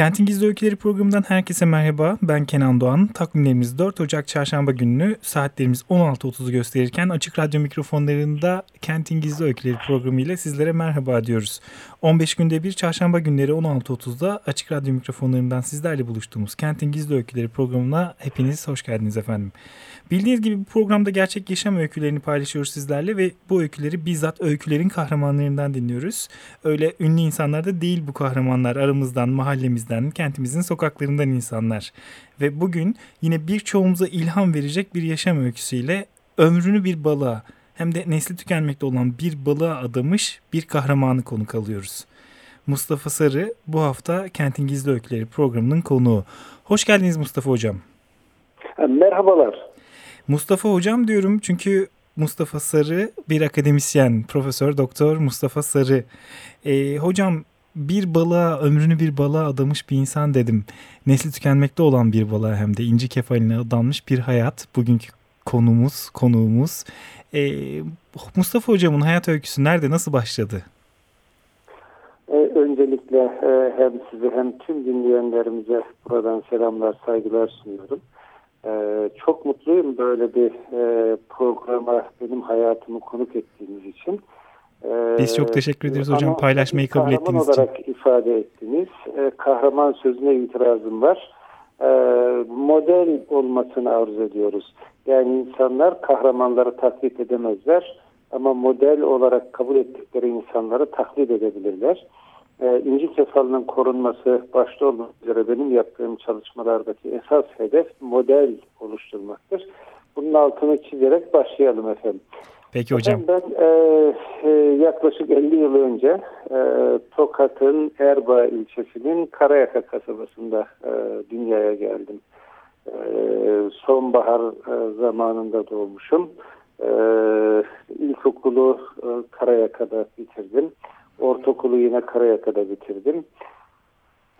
Kentin Gizli Öyküleri programından herkese merhaba. Ben Kenan Doğan. Takvimlerimiz 4 Ocak Çarşamba gününü saatlerimiz 16.30'u gösterirken açık radyo mikrofonlarında Kentin Gizli Öyküleri programı ile sizlere merhaba diyoruz. 15 günde bir çarşamba günleri 16.30'da açık radyo mikrofonlarından sizlerle buluştuğumuz Kentin Gizli Öyküleri programına hepiniz hoş geldiniz efendim. Bildiğiniz gibi bu programda gerçek yaşam öykülerini paylaşıyoruz sizlerle ve bu öyküleri bizzat öykülerin kahramanlarından dinliyoruz. Öyle ünlü insanlar da değil bu kahramanlar aramızdan, mahallemizden, kentimizin sokaklarından insanlar. Ve bugün yine birçoğumuza ilham verecek bir yaşam öyküsüyle ömrünü bir balığa hem de nesli tükenmekte olan bir balığa adamış bir kahramanı konuk alıyoruz. Mustafa Sarı bu hafta Kentin Gizli Öyküleri programının konuğu. Hoş geldiniz Mustafa Hocam. Merhabalar. Mustafa hocam diyorum çünkü Mustafa Sarı bir akademisyen, Profesör Doktor Mustafa Sarı. E, hocam bir balığa, ömrünü bir balığa adamış bir insan dedim. Nesli tükenmekte olan bir balığa hem de inci kefaline adanmış bir hayat. Bugünkü konumuz, konuğumuz. E, Mustafa hocamın hayat öyküsü nerede, nasıl başladı? E, öncelikle e, hem size hem tüm dinleyenlerimize buradan selamlar, saygılar sunuyorum. Ee, çok mutluyum böyle bir e, programa benim hayatımı konuk ettiğiniz için. Ee, Biz çok teşekkür ederiz hocam paylaşmayı kabul ettiğiniz için. olarak ifade ettiniz. Ee, kahraman sözüne itirazım var. Ee, model olmasını arzu ediyoruz. Yani insanlar kahramanları taklit edemezler ama model olarak kabul ettikleri insanları taklit edebilirler İnci kefalının korunması başta olmak üzere benim yaptığım çalışmalardaki esas hedef model oluşturmaktır. Bunun altını çizerek başlayalım efendim. Peki hocam. Ben e, e, yaklaşık 50 yıl önce e, Tokat'ın Erbaa ilçesinin Karayaka kasabasında e, dünyaya geldim. E, sonbahar e, zamanında doğmuşum. E, ilkokulu e, Karayaka'da bitirdim. Ortaokulu yine Karayaka'da bitirdim.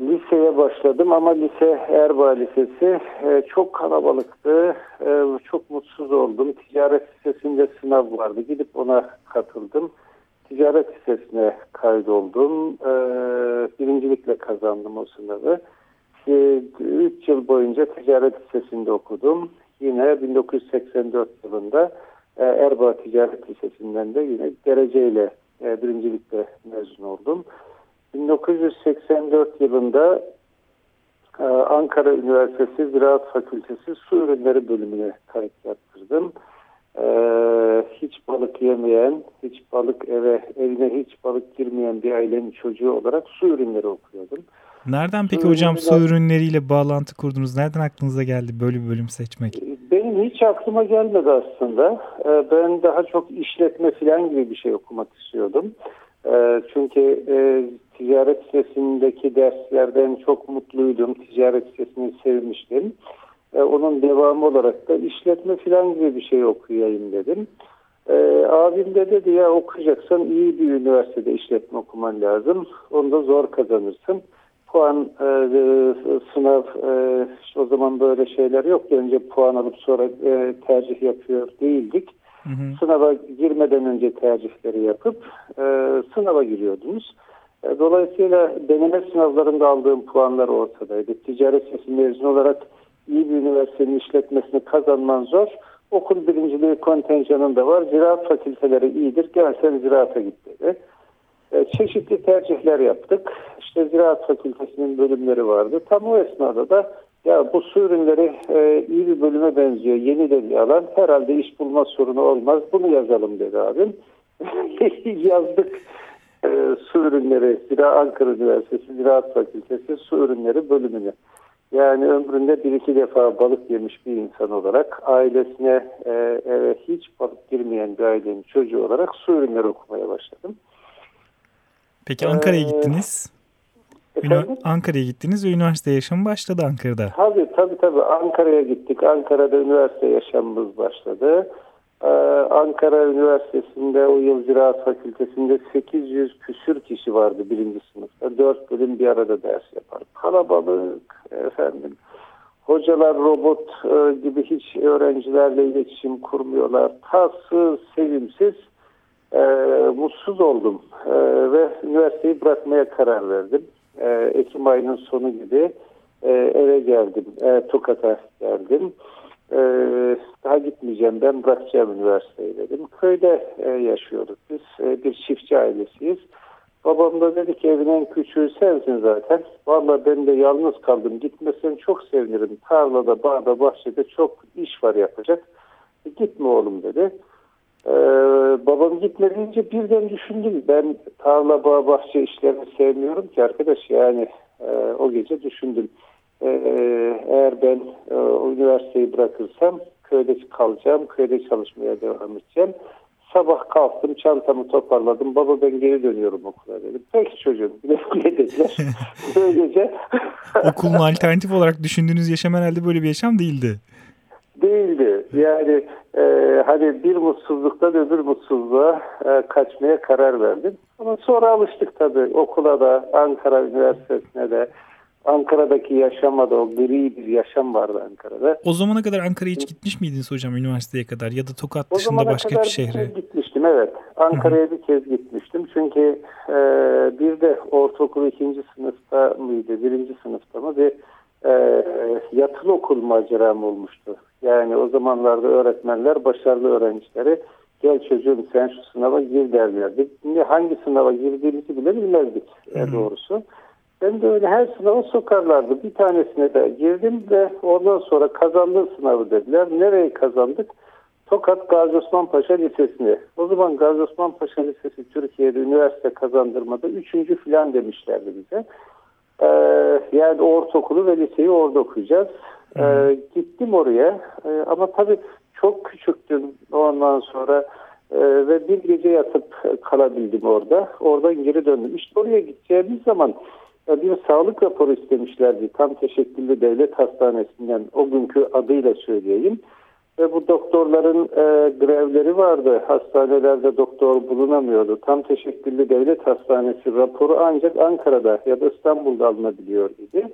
Liseye başladım ama lise Erbaa Lisesi e, çok kalabalıktı. E, çok mutsuz oldum. Ticaret Lisesi'nde sınav vardı. Gidip ona katıldım. Ticaret Lisesi'ne kaydoldum. E, birincilikle kazandım o sınavı. E, üç yıl boyunca Ticaret Lisesi'nde okudum. Yine 1984 yılında e, Erbaa Ticaret Lisesi'nden de yine dereceyle e, birincilikle mezun oldum. 1984 yılında e, Ankara Üniversitesi Ziraat Fakültesi Su Ürünleri bölümüne kayıt yaptırdım. E, hiç balık yemeyen, hiç balık eve, evine hiç balık girmeyen bir ailenin çocuğu olarak su ürünleri okuyordum. Nereden peki su hocam su ürünleriyle bağlantı kurdunuz? Nereden aklınıza geldi böyle bir bölüm seçmek? Benim hiç aklıma gelmedi aslında. Ben daha çok işletme falan gibi bir şey okumak istiyordum. Çünkü e, ticaret sitesindeki derslerden çok mutluydum. Ticaret sitesini sevmiştim. Ee, onun devamı olarak da işletme falan gibi bir şey okuyayım dedim. Abim de dedi ya okuyacaksan iyi bir üniversitede işletme okuman lazım. Onu da zor kazanırsın puan e, sınav e, işte o zaman böyle şeyler yok. Önce puan alıp sonra e, tercih yapıyor değildik. Hı hı. Sınava girmeden önce tercihleri yapıp e, sınava giriyordunuz. E, dolayısıyla deneme sınavlarında aldığım puanlar ortadaydı. Ticaret sesi mezun olarak iyi bir üniversitenin işletmesini kazanman zor. Okul birinciliği kontenjanında var. Ziraat fakülteleri iyidir. Gel sen ziraata git dedi. E, çeşitli tercihler yaptık. İşte Ziraat Fakültesinin bölümleri vardı. Tam o esnada da ya bu su ürünleri e, iyi bir bölüme benziyor. Yeni de bir alan. Herhalde iş bulma sorunu olmaz. Bunu yazalım dedi abim. Yazdık. E, su ürünleri, Zira Ankara Üniversitesi Ziraat Fakültesi su ürünleri bölümünü. Yani ömründe bir iki defa balık yemiş bir insan olarak ailesine e, eve hiç balık girmeyen bir ailenin çocuğu olarak su ürünleri okumaya başladım. Peki Ankara'ya ee, gittiniz? Ankara'ya gittiniz ve üniversite yaşamı başladı Ankara'da. Tabii tabii tabii Ankara'ya gittik. Ankara'da üniversite yaşamımız başladı. Ee, Ankara Üniversitesi'nde o yıl Ziraat Fakültesi'nde 800 küsür kişi vardı birinci sınıfta. Dört bölüm bir arada ders yapar. Kalabalık efendim. Hocalar robot e, gibi hiç öğrencilerle iletişim kurmuyorlar. Tatsız, sevimsiz, e, mutsuz oldum. E, ve üniversiteyi bırakmaya karar verdim. E, Ekim ayının sonu gibi e, eve geldim. E, Tokat'a geldim. E, daha gitmeyeceğim ben bırakacağım üniversiteyi dedim. Köyde e, yaşıyoruz biz. E, bir çiftçi ailesiyiz. Babam da dedi ki evin en küçüğü sensin zaten. Vallahi ben de yalnız kaldım. Gitmesen çok sevinirim. Tarlada, bağda, bahçede çok iş var yapacak. E, gitme oğlum dedi. Ee, babam gitmediğince birden düşündüm. Ben tarla, bağ, bahçe işlerini sevmiyorum ki arkadaş. Yani e, o gece düşündüm. Ee, eğer ben e, üniversiteyi bırakırsam köyde kalacağım. Köyde çalışmaya devam edeceğim. Sabah kalktım çantamı toparladım. Baba ben geri dönüyorum okula dedim. Peki çocuğum ne dediler. Böylece. Okulun alternatif olarak düşündüğünüz yaşam herhalde böyle bir yaşam değildi. Değildi. Yani e, hani bir mutsuzluktan öbür mutsuzluğa e, kaçmaya karar verdim. Ama sonra alıştık tabii okula da Ankara Üniversitesi'ne de Ankara'daki yaşama da o gri bir yaşam vardı Ankara'da. O zamana kadar Ankara'ya hiç gitmiş miydiniz hocam üniversiteye kadar ya da Tokat dışında başka bir şehre? Bir gitmiştim evet. Ankara'ya bir kez gitmiştim. Çünkü e, bir de ortaokul ikinci sınıfta mıydı, birinci sınıfta mı bir e, yatılı okul maceram olmuştu. Yani o zamanlarda öğretmenler başarılı öğrencileri gel çocuğum sen şu sınava gir derlerdi. Hangi sınava girdiğimizi bile bilmezdik e, doğrusu. Ben de öyle her sınava sokarlardı. Bir tanesine de girdim ve ondan sonra kazandın sınavı dediler. Nereye kazandık? Tokat Gazi Osman Paşa Lisesi'ne. O zaman Gazi Osman Paşa Lisesi Türkiye'de üniversite kazandırmada üçüncü filan demişlerdi bize. Ee, yani ortaokulu ve liseyi orada okuyacağız. Ee, gittim oraya ee, ama tabii çok küçüktüm ondan sonra e, ve bir gece yatıp kalabildim orada. Oradan geri döndüm. İşte oraya gideceğimiz zaman bir sağlık raporu istemişlerdi. Tam teşekküllü devlet hastanesinden o günkü adıyla söyleyeyim. Ve bu doktorların e, grevleri vardı. Hastanelerde doktor bulunamıyordu. Tam teşekküllü devlet hastanesi raporu ancak Ankara'da ya da İstanbul'da alınabiliyor idi.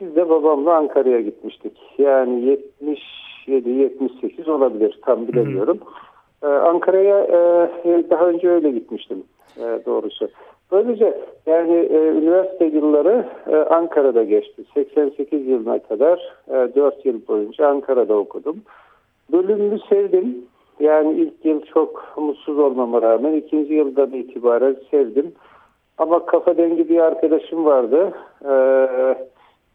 Biz de babamla Ankara'ya gitmiştik. Yani 77-78 olabilir tam bilemiyorum. Ee, Ankara'ya e, daha önce öyle gitmiştim e, doğrusu. Böylece yani e, üniversite yılları e, Ankara'da geçti. 88 yılına kadar e, 4 yıl boyunca Ankara'da okudum. Bölümümü sevdim. Yani ilk yıl çok mutsuz olmama rağmen ikinci yıldan itibaren sevdim. Ama kafa dengi bir arkadaşım vardı. Ee,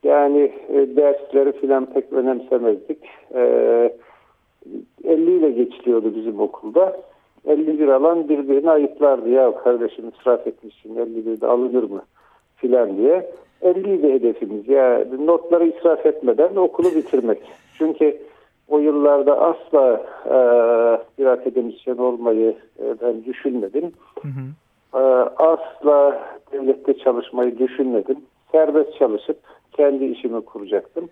yani e, dersleri filan pek önemsemezdik. Ee, 50 ile geçiliyordu bizim okulda. 51 alan birbirini ayıplardı. Ya kardeşim israf etmişsin 51 de alınır mı filan diye. 50 de hedefimiz. Ya notları israf etmeden okulu bitirmek. Çünkü o yıllarda asla e, bir akademisyen olmayı e, ben düşünmedim. Hı hı. E, asla devlette çalışmayı düşünmedim. Serbest çalışıp kendi işimi kuracaktım.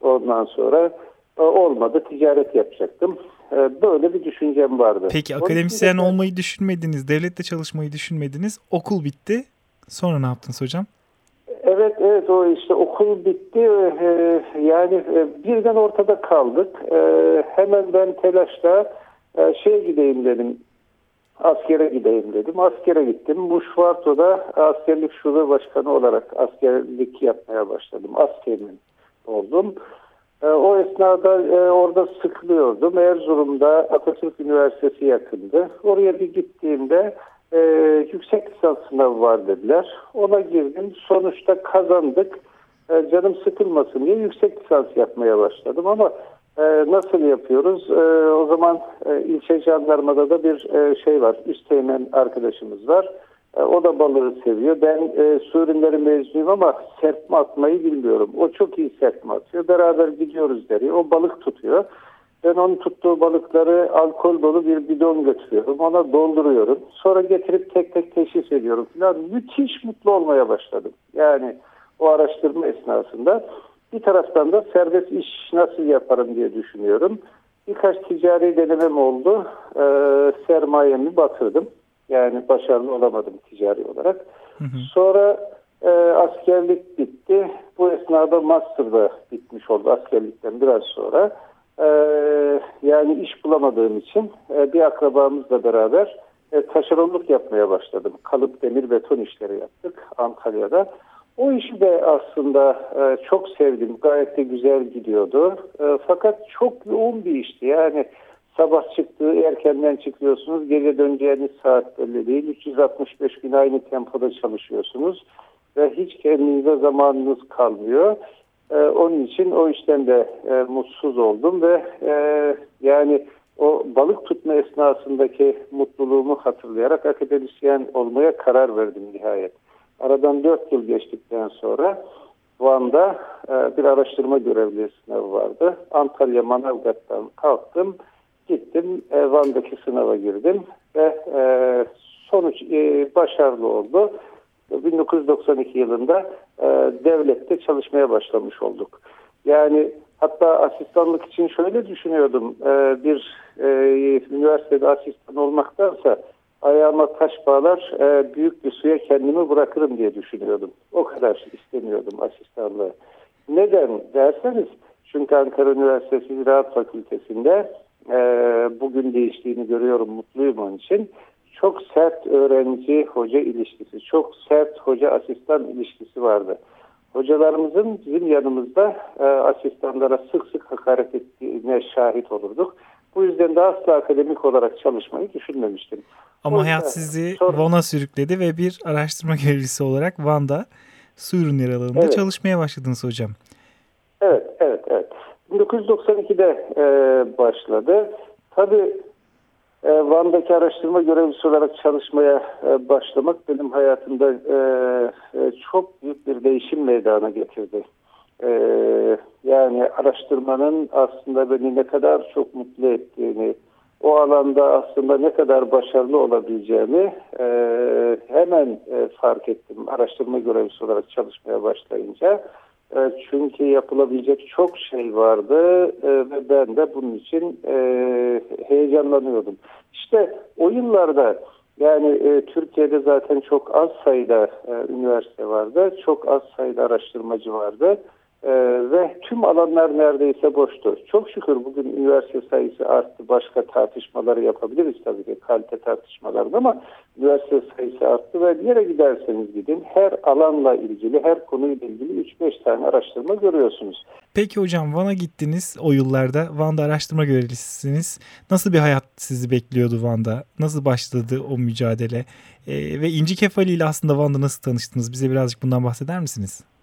Ondan sonra e, olmadı ticaret yapacaktım. E, böyle bir düşüncem vardı. Peki akademisyen olmayı düşünmediniz, devlette çalışmayı düşünmediniz. Okul bitti. Sonra ne yaptınız hocam? Evet evet o işte okul bitti ee, yani e, birden ortada kaldık ee, hemen ben telaşla e, şeye gideyim dedim askere gideyim dedim askere gittim Muşvarto'da askerlik şube başkanı olarak askerlik yapmaya başladım askerim oldum o esnada e, orada sıkılıyordum Erzurum'da Atatürk Üniversitesi yakındı oraya bir gittiğimde e, yüksek lisans sınavı var dediler. Ona girdim. Sonuçta kazandık. E, canım sıkılmasın diye yüksek lisans yapmaya başladım ama e, nasıl yapıyoruz? E, o zaman e, ilçe jandarmada da bir e, şey var. Üsteğmen arkadaşımız var. E, o da balığı seviyor. Ben e, su ürünleri mezunuyum ama serpme atmayı bilmiyorum. O çok iyi serpme atıyor. Beraber gidiyoruz deriyor. O balık tutuyor. Ben onun tuttuğu balıkları alkol dolu bir bidon götürüyorum. Ona dolduruyorum. Sonra getirip tek tek teşhis ediyorum falan. Müthiş mutlu olmaya başladım. Yani o araştırma esnasında. Bir taraftan da serbest iş nasıl yaparım diye düşünüyorum. Birkaç ticari denemem oldu. Ee, sermayemi batırdım. Yani başarılı olamadım ticari olarak. Hı hı. Sonra e, askerlik bitti. Bu esnada master da bitmiş oldu askerlikten biraz sonra. E, yani iş bulamadığım için e, bir akrabamızla beraber e, taşeronluk yapmaya başladım. Kalıp demir beton işleri yaptık Antalya'da. O işi de aslında e, çok sevdim. Gayet de güzel gidiyordu. E, fakat çok yoğun bir işti. Yani sabah çıktığı erkenden çıkıyorsunuz. Gece döneceğiniz saat belli değil. 365 gün aynı tempoda çalışıyorsunuz. Ve hiç kendinize zamanınız kalmıyor. E, onun için o işten de e, mutsuz oldum ve e, yani o balık tutma esnasındaki mutluluğumu hatırlayarak akademisyen olmaya karar verdim nihayet. Aradan 4 yıl geçtikten sonra Van'da e, bir araştırma görevlisi sınavı vardı. Antalya Manavgat'tan kalktım. Gittim e, Van'daki sınava girdim ve e, sonuç e, başarılı oldu. 1992 yılında e, devlette çalışmaya başlamış olduk. Yani hatta asistanlık için şöyle düşünüyordum. E, bir e, üniversitede asistan olmaktansa ayağıma taş bağlar e, büyük bir suya kendimi bırakırım diye düşünüyordum. O kadar istemiyordum asistanlığı. Neden derseniz çünkü Ankara Üniversitesi Ziraat Fakültesi'nde e, bugün değiştiğini görüyorum mutluyum onun için. Çok sert öğrenci hoca ilişkisi, çok sert hoca asistan ilişkisi vardı. Hocalarımızın bizim yanımızda e, asistanlara sık sık hakaret ettiğine şahit olurduk. Bu yüzden de asla akademik olarak çalışmayı düşünmemiştim. Ama hayat sizi sonra... Van'a sürükledi ve bir araştırma görevlisi olarak Van'da su ürünleri alanında evet. çalışmaya başladınız hocam. Evet, evet, evet. 1992'de e, başladı. Tabii e, Van'daki araştırma görevlisi olarak çalışmaya e, başlamak benim hayatımda e, e, çok büyük bir değişim meydana getirdi. E, yani araştırmanın aslında beni ne kadar çok mutlu ettiğini, o alanda aslında ne kadar başarılı olabileceğimi e, hemen e, fark ettim araştırma görevlisi olarak çalışmaya başlayınca. E, çünkü yapılabilecek çok şey vardı e, ve ben de bunun için e, heyecanlanıyordum. İşte o yıllarda yani Türkiye'de zaten çok az sayıda üniversite vardı, çok az sayıda araştırmacı vardı. Ee, ve tüm alanlar neredeyse boştu. Çok şükür bugün üniversite sayısı arttı. Başka tartışmaları yapabiliriz tabii ki kalite tartışmalarını ama üniversite sayısı arttı ve yere giderseniz gidin her alanla ilgili, her konuyla ilgili 3-5 tane araştırma görüyorsunuz. Peki hocam Van'a gittiniz o yıllarda. Van'da araştırma görevlisiniz. Nasıl bir hayat sizi bekliyordu Van'da? Nasıl başladı o mücadele? Ee, ve İnci Kefali ile aslında Van'da nasıl tanıştınız? Bize birazcık bundan bahseder misiniz?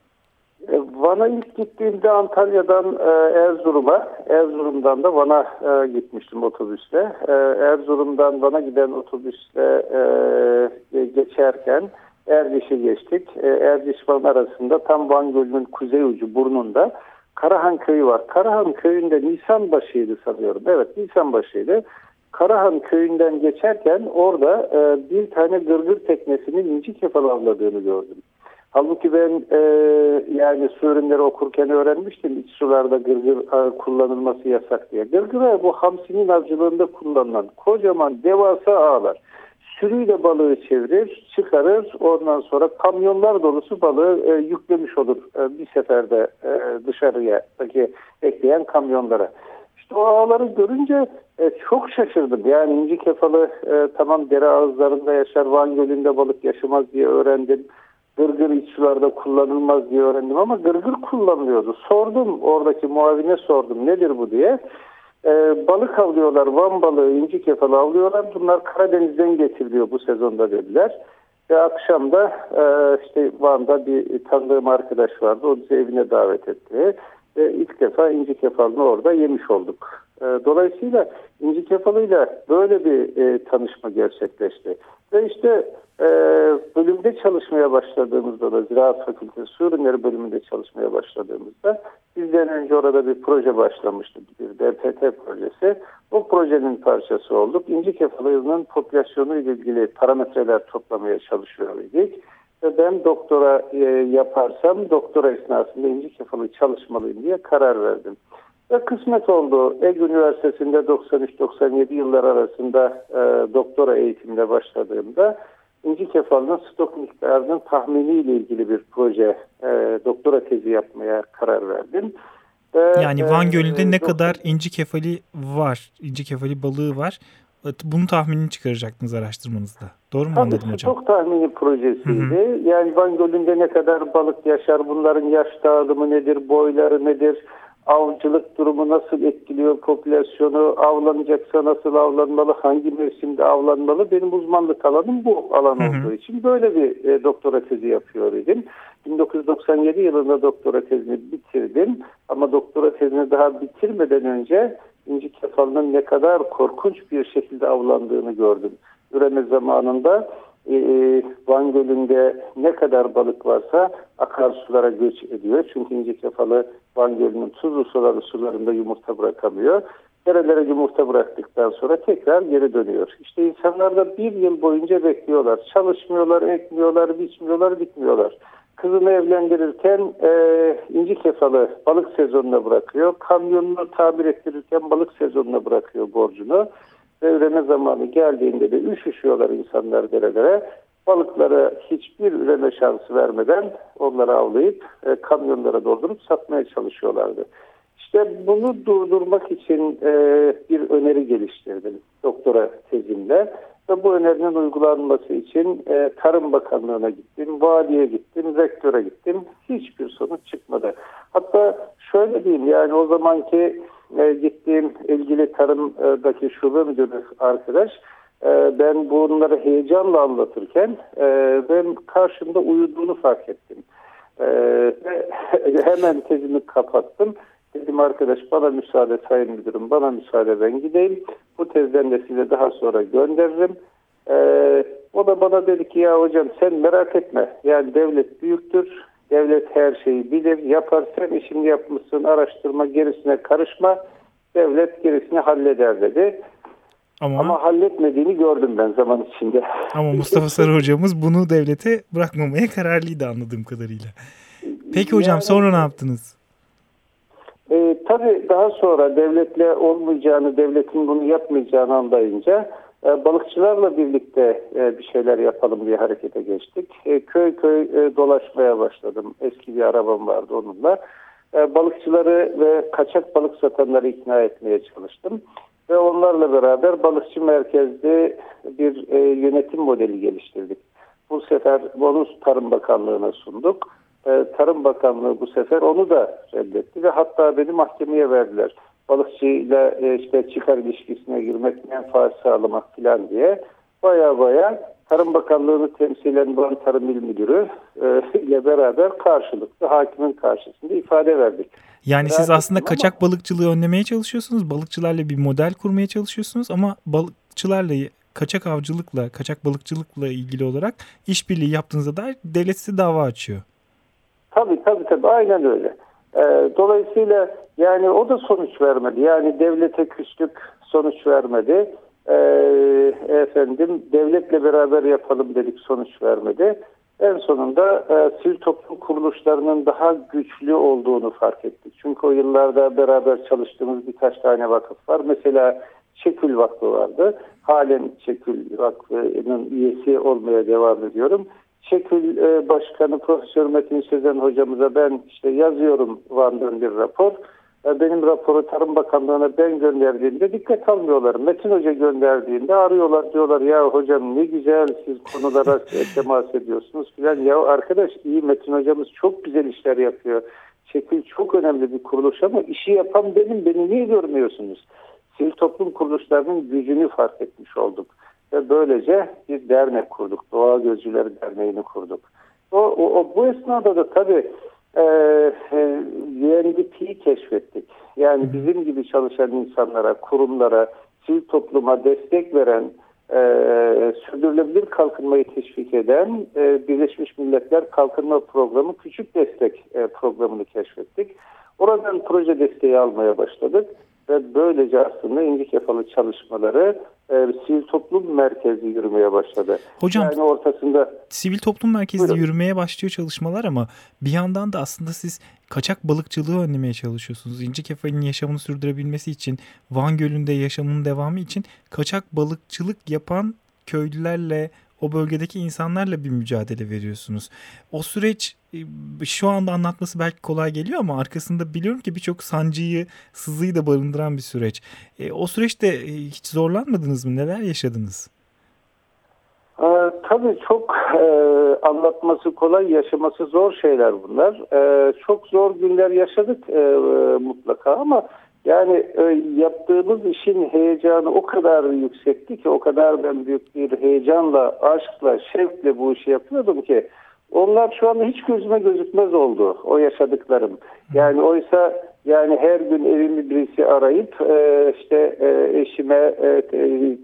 Van'a ilk gittiğimde Antalya'dan e, Erzurum'a, Erzurum'dan da Van'a e, gitmiştim otobüsle. E, Erzurum'dan Van'a giden otobüsle geçerken Erciş'e geçtik. E, Erciş Van arasında tam Van Gölü'nün kuzey ucu burnunda Karahan Köyü var. Karahan Köyü'nde Nisan başıydı sanıyorum. Evet Nisan başıydı. Karahan köyünden geçerken orada bir tane gırgır teknesinin inci kefal avladığını gördüm. Halbuki ben e, yani su ürünleri okurken öğrenmiştim iç sularda gırgır e, kullanılması yasak diye. Gırgır bu hamsinin avcılığında kullanılan kocaman devasa ağlar. Sürüyle balığı çevirir, çıkarır. Ondan sonra kamyonlar dolusu balığı e, yüklemiş olur e, bir seferde e, dışarıya ekleyen kamyonlara. İşte o ağları görünce e, çok şaşırdım. Yani inci kefalı e, tamam dere ağızlarında yaşar, Van Gölü'nde balık yaşamaz diye öğrendim gırgır iç kullanılmaz diye öğrendim ama gırgır kullanılıyordu. Sordum oradaki muavine sordum nedir bu diye. Ee, balık avlıyorlar, van balığı, inci kefalı avlıyorlar. Bunlar Karadeniz'den getiriliyor bu sezonda dediler. Ve akşam da e, işte Van'da bir tanıdığım arkadaş vardı. O bizi evine davet etti. Ve ilk defa inci kefalını orada yemiş olduk. E, dolayısıyla inci kefalıyla böyle bir e, tanışma gerçekleşti. Ve işte e, bölümde çalışmaya başladığımızda da Ziraat Fakültesi Su Ürünleri bölümünde çalışmaya başladığımızda bizden önce orada bir proje başlamıştı. Bir DPT projesi. O projenin parçası olduk. İnci kefalının popülasyonu ile ilgili parametreler toplamaya çalışıyor idik. Ve ben doktora e, yaparsam doktora esnasında inci kefalı çalışmalıyım diye karar verdim. Ve kısmet oldu. Ege Üniversitesi'nde 93-97 yıllar arasında e, doktora eğitimine başladığımda inci kefalının stok miktarının tahminiyle ilgili bir proje e, doktora tezi yapmaya karar verdim. Ve, yani Van e, Gölü'nde e, ne kadar inci kefali var, inci kefali balığı var bunu tahminini çıkaracaktınız araştırmanızda. Doğru mu Tabii anladım hocam? Çok tahmini projesiydi. Hı hı. Yani Van Gölü'nde ne kadar balık yaşar, bunların yaş dağılımı nedir, boyları nedir, avcılık durumu nasıl etkiliyor popülasyonu, avlanacaksa nasıl avlanmalı, hangi mevsimde avlanmalı. Benim uzmanlık alanım bu alan hı hı. olduğu için böyle bir e, doktora tezi yapıyor idim. 1997 yılında doktora tezini bitirdim ama doktora tezini daha bitirmeden önce inci kefalının ne kadar korkunç bir şekilde avlandığını gördüm. Üreme zamanında e, e, Van Gölü'nde ne kadar balık varsa akarsulara göç ediyor. Çünkü inci kefalı Van Gölü'nün tuzlu suları sularında yumurta bırakamıyor. Derelere yumurta bıraktıktan sonra tekrar geri dönüyor. İşte insanlar da bir yıl boyunca bekliyorlar. Çalışmıyorlar, ekmiyorlar, biçmiyorlar, bitmiyorlar. Kızını evlendirirken e, inci kefalı balık sezonuna bırakıyor. Kamyonunu tabir ettirirken balık sezonuna bırakıyor borcunu. Üreme zamanı geldiğinde de üşüşüyorlar insanlar derelere. Balıklara hiçbir üreme şansı vermeden onları avlayıp e, kamyonlara doldurup satmaya çalışıyorlardı. İşte bunu durdurmak için e, bir öneri geliştirdim doktora tezimle. Ve bu önerinin uygulanması için e, Tarım Bakanlığı'na gittim, valiye gittim, rektöre gittim. Hiçbir sonuç çıkmadı. Hatta şöyle diyeyim yani o zamanki e, gittiğim ilgili tarımdaki şube müdürü arkadaş e, ben bunları heyecanla anlatırken e, ben karşımda uyuduğunu fark ettim. E, hemen tezimi kapattım. Dedim arkadaş bana müsaade sayın müdürüm bana müsaade ben gideyim. Bu tezden de size daha sonra gönderirim. Ee, o da bana dedi ki ya hocam sen merak etme. Yani devlet büyüktür. Devlet her şeyi bilir, yapar. Sen işini yapmışsın, araştırma gerisine karışma. Devlet gerisini halleder dedi. Ama, Ama halletmediğini gördüm ben zaman içinde. Ama Mustafa Sarı hocamız bunu devlete bırakmamaya kararlıydı anladığım kadarıyla. Peki hocam yani, sonra ne yaptınız? E, tabii daha sonra devletle olmayacağını, devletin bunu yapmayacağını anlayınca e, balıkçılarla birlikte e, bir şeyler yapalım diye harekete geçtik. E, köy köy dolaşmaya başladım. Eski bir arabam vardı onunla. Balıkçıları ve kaçak balık satanları ikna etmeye çalıştım. Ve onlarla beraber balıkçı merkezli bir yönetim modeli geliştirdik. Bu sefer Bonus Tarım Bakanlığı'na sunduk Tarım Bakanlığı bu sefer onu da reddetti ve hatta beni mahkemeye verdiler. Balıkçıyla e, işte çıkar ilişkisine girmek, menfaat sağlamak falan diye baya baya Tarım Bakanlığı'nı temsilen Van Tarım İl Müdürü e, ile beraber karşılıklı hakimin karşısında ifade verdik. Yani siz aslında kaçak ama, balıkçılığı önlemeye çalışıyorsunuz. Balıkçılarla bir model kurmaya çalışıyorsunuz ama balıkçılarla kaçak avcılıkla, kaçak balıkçılıkla ilgili olarak işbirliği yaptığınızda dair devlet size dava açıyor. Tabii tabii tabii aynen öyle. E, dolayısıyla yani o da sonuç vermedi. Yani devlete küslük sonuç vermedi. E, efendim devletle beraber yapalım dedik sonuç vermedi. En sonunda e, sivil toplum kuruluşlarının daha güçlü olduğunu fark ettik. Çünkü o yıllarda beraber çalıştığımız birkaç tane vakıf var. Mesela Çekül Vakfı vardı. Halen Çekül Vakfı'nın üyesi olmaya devam ediyorum. Şekil e, Başkanı Profesör Metin Sezen hocamıza ben işte yazıyorum Van'dan bir rapor. E, benim raporu Tarım Bakanlığı'na ben gönderdiğimde dikkat almıyorlar. Metin Hoca gönderdiğinde arıyorlar diyorlar ya hocam ne güzel siz konulara temas ediyorsunuz filan. Ya arkadaş iyi Metin hocamız çok güzel işler yapıyor. Şekil çok önemli bir kuruluş ama işi yapan benim beni niye görmüyorsunuz? Sivil toplum kuruluşlarının gücünü fark etmiş olduk. Ve böylece bir dernek kurduk. Doğa Gözcüleri Derneği'ni kurduk. O, o, o bu esnada da tabii e, e, UNDP'yi keşfettik. Yani bizim gibi çalışan insanlara, kurumlara, sivil topluma destek veren e, sürdürülebilir kalkınmayı teşvik eden e, Birleşmiş Milletler Kalkınma Programı Küçük Destek e, Programı'nı keşfettik. Oradan proje desteği almaya başladık ve böylece aslında ince kefalı çalışmaları e, sivil toplum merkezi yürümeye başladı. Hocam yani ortasında sivil toplum merkezli Buyurun. yürümeye başlıyor çalışmalar ama bir yandan da aslında siz kaçak balıkçılığı önlemeye çalışıyorsunuz. İnci kefalin yaşamını sürdürebilmesi için Van Gölü'nde yaşamının devamı için kaçak balıkçılık yapan köylülerle o bölgedeki insanlarla bir mücadele veriyorsunuz. O süreç e, şu anda anlatması belki kolay geliyor ama arkasında biliyorum ki birçok sancıyı, sızıyı da barındıran bir süreç. E, o süreçte e, hiç zorlanmadınız mı? Neler yaşadınız? Ee, tabii çok e, anlatması kolay, yaşaması zor şeyler bunlar. E, çok zor günler yaşadık e, e, mutlaka ama yani e, yaptığımız işin heyecanı o kadar yüksekti ki, o kadar ben büyük bir heyecanla, aşkla, şevkle bu işi yapıyordum ki onlar şu anda hiç gözüme gözükmez oldu o yaşadıklarım. Yani oysa yani her gün evimi birisi arayıp e, işte e, eşime e,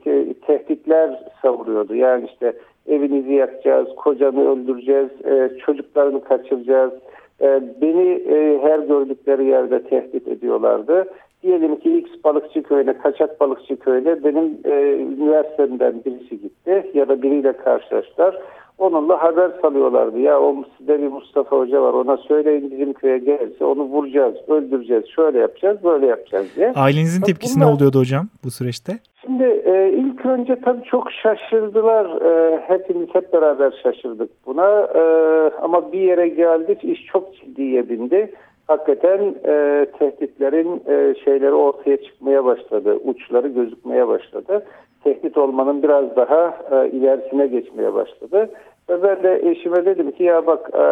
te, tehditler savuruyordu. Yani işte evinizi yakacağız, kocanı öldüreceğiz, e, çocuklarını kaçıracağız. E, beni e, her gördükleri yerde tehdit ediyorlardı. Diyelim ki X balıkçı köyüne, kaçak balıkçı köyüne benim e, üniversitemden birisi gitti ya da biriyle karşılaştılar. Onunla haber salıyorlardı. Ya o sizde bir Mustafa Hoca var ona söyleyin bizim köye gelse onu vuracağız, öldüreceğiz, şöyle yapacağız, böyle yapacağız diye. Ailenizin tepkisi bunlar... ne oluyordu hocam bu süreçte? Şimdi e, ilk önce tabii çok şaşırdılar. E, hepimiz hep beraber şaşırdık buna. E, ama bir yere geldik iş çok ciddiye bindi. Hakikaten e, tehditlerin e, şeyleri ortaya çıkmaya başladı. Uçları gözükmeye başladı tehdit olmanın biraz daha e, ilerisine geçmeye başladı. Ve ben de eşime dedim ki ya bak e,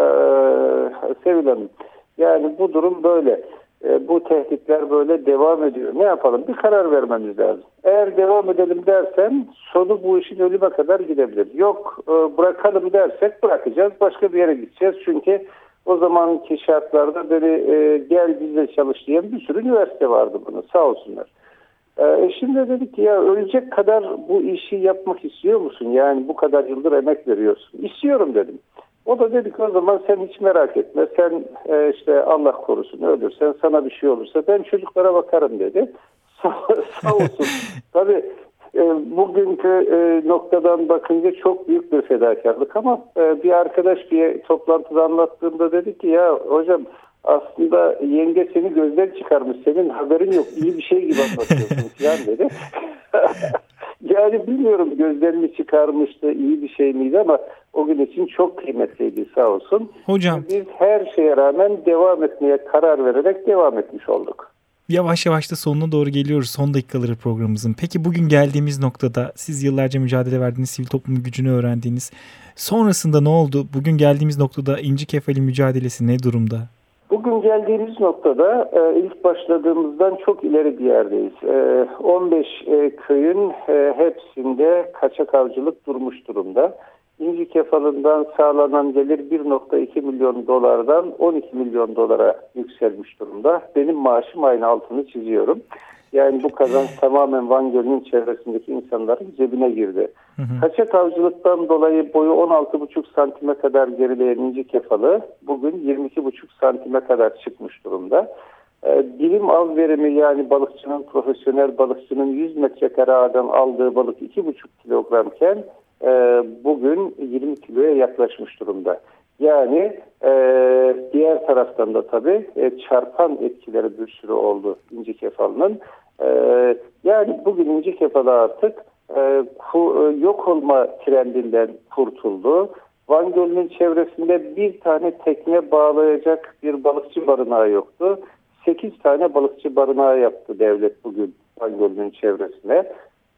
Sevil Hanım yani bu durum böyle. E, bu tehditler böyle devam ediyor. Ne yapalım? Bir karar vermemiz lazım. Eğer devam edelim dersen sonu bu işin ölüme kadar gidebilir. Yok e, bırakalım dersek bırakacağız. Başka bir yere gideceğiz. Çünkü o zamanki şartlarda böyle e, gel bizle çalış diyen bir sürü üniversite vardı bunu sağ olsunlar. Ee, eşim de dedi ki ya ölecek kadar bu işi yapmak istiyor musun? Yani bu kadar yıldır emek veriyorsun. İstiyorum dedim. O da dedi ki o zaman sen hiç merak etme. Sen e, işte Allah korusun ölürsen sana bir şey olursa ben çocuklara bakarım dedi. Sağ, olsun. Tabii e, bugünkü e, noktadan bakınca çok büyük bir fedakarlık ama e, bir arkadaş bir toplantıda anlattığında dedi ki ya hocam aslında yenge seni gözden çıkarmış. Senin haberin yok. İyi bir şey gibi anlatıyorsun falan dedi. yani bilmiyorum gözden mi çıkarmıştı, iyi bir şey miydi ama o gün için çok kıymetliydi sağ olsun. Hocam. Biz her şeye rağmen devam etmeye karar vererek devam etmiş olduk. Yavaş yavaş da sonuna doğru geliyoruz son dakikaları programımızın. Peki bugün geldiğimiz noktada siz yıllarca mücadele verdiğiniz, sivil toplumun gücünü öğrendiğiniz sonrasında ne oldu? Bugün geldiğimiz noktada inci kefali mücadelesi ne durumda? Bugün geldiğimiz noktada e, ilk başladığımızdan çok ileri bir yerdeyiz. E, 15 e, köyün e, hepsinde kaçak avcılık durmuş durumda. İnci kefalından sağlanan gelir 1.2 milyon dolardan 12 milyon dolara yükselmiş durumda. Benim maaşım aynı altını çiziyorum. Yani bu kazanç tamamen Van Gölü'nün çevresindeki insanların cebine girdi. Hı hı. Kaçak avcılıktan dolayı boyu 16,5 santime kadar gerileyen inci kefalı bugün 22,5 santime kadar çıkmış durumda. Ee, bilim av verimi yani balıkçının, profesyonel balıkçının 100 metrekare ağdan aldığı balık 2,5 kilogramken e, bugün 20 kiloya yaklaşmış durumda. Yani e, diğer taraftan da tabii e, çarpan etkileri bir sürü oldu inci kefalının. E, yani bugün inci kefalı artık e, ku, e, yok olma trendinden kurtuldu. Van Gölü'nün çevresinde bir tane tekne bağlayacak bir balıkçı barınağı yoktu. 8 tane balıkçı barınağı yaptı devlet bugün Van Gölü'nün çevresine.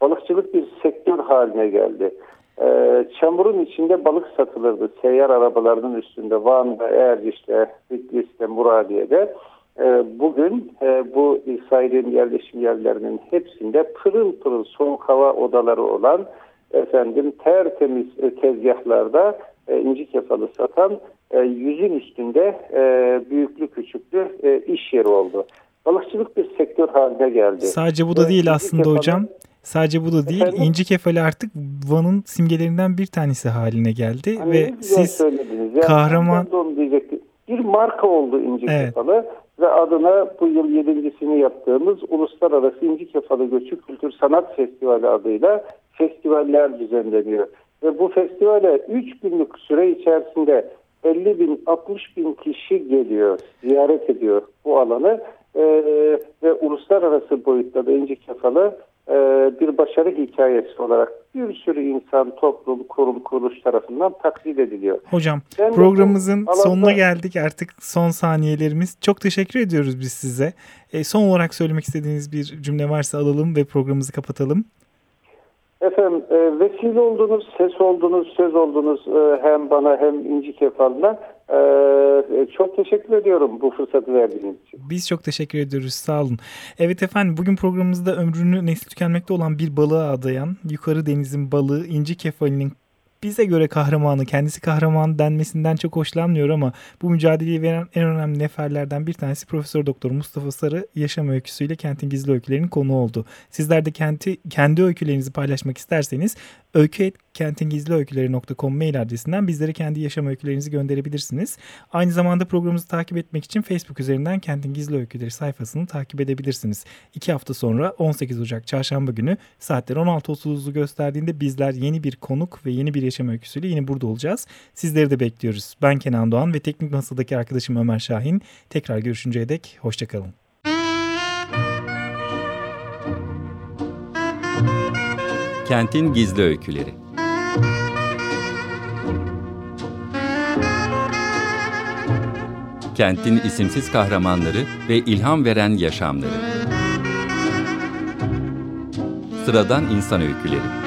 Balıkçılık bir sektör haline geldi. E, çamurun içinde balık satılırdı. Seyyar arabalarının üstünde Van'da, Erciş'te, Bitlis'te, Muradiye'de. E, bugün e, bu İsrail'in yerleşim yerlerinin hepsinde pırıl pırıl soğuk hava odaları olan efendim tertemiz e, tezgahlarda e, inci kefalı satan e, yüzün üstünde e, büyüklü küçüklü e, iş yeri oldu. Balıkçılık bir sektör haline geldi. Sadece bu da Ve değil aslında kefalı, hocam. Sadece bu da değil. Efendim? İnci kefali artık Van'ın simgelerinden bir tanesi haline geldi hani ve siz yani kahraman bir marka oldu inci evet. kefalı ve adına bu yıl yedincisini yaptığımız Uluslararası İnci Kefalı Göçü Kültür Sanat Festivali adıyla festivaller düzenleniyor. Ve bu festivale 3 günlük süre içerisinde 50 bin 60 bin kişi geliyor, ziyaret ediyor bu alanı ee, ve uluslararası boyutta da İnci Kefalı e, bir başarı hikayesi olarak bir sürü insan, toplum, kurum, kuruluş tarafından takdir ediliyor. Hocam ben programımızın alanda... sonuna geldik artık son saniyelerimiz. Çok teşekkür ediyoruz biz size. E, son olarak söylemek istediğiniz bir cümle varsa alalım ve programımızı kapatalım. Efendim e, vesile oldunuz, ses oldunuz, söz oldunuz e, hem bana hem İnci Kefal'ına. E, çok teşekkür ediyorum bu fırsatı verdiğiniz için. Biz çok teşekkür ediyoruz. Sağ olun. Evet efendim bugün programımızda ömrünü nesli tükenmekte olan bir balığa adayan Yukarı Deniz'in balığı İnci Kefal'inin bize göre kahramanı, kendisi kahraman denmesinden çok hoşlanmıyor ama bu mücadeleyi veren en önemli neferlerden bir tanesi Profesör Doktor Mustafa Sarı yaşam öyküsüyle kentin gizli öykülerinin konu oldu. Sizler de kendi, kendi öykülerinizi paylaşmak isterseniz öykü.kentingizliöyküleri.com mail adresinden bizlere kendi yaşam öykülerinizi gönderebilirsiniz. Aynı zamanda programımızı takip etmek için Facebook üzerinden Kentin Gizli Öyküleri sayfasını takip edebilirsiniz. İki hafta sonra 18 Ocak Çarşamba günü saatler 16.30'u gösterdiğinde bizler yeni bir konuk ve yeni bir yaşam öyküsüyle yine burada olacağız. Sizleri de bekliyoruz. Ben Kenan Doğan ve teknik masadaki arkadaşım Ömer Şahin. Tekrar görüşünceye dek hoşçakalın. Kentin Gizli Öyküleri Kentin isimsiz kahramanları ve ilham veren yaşamları Sıradan insan öyküleri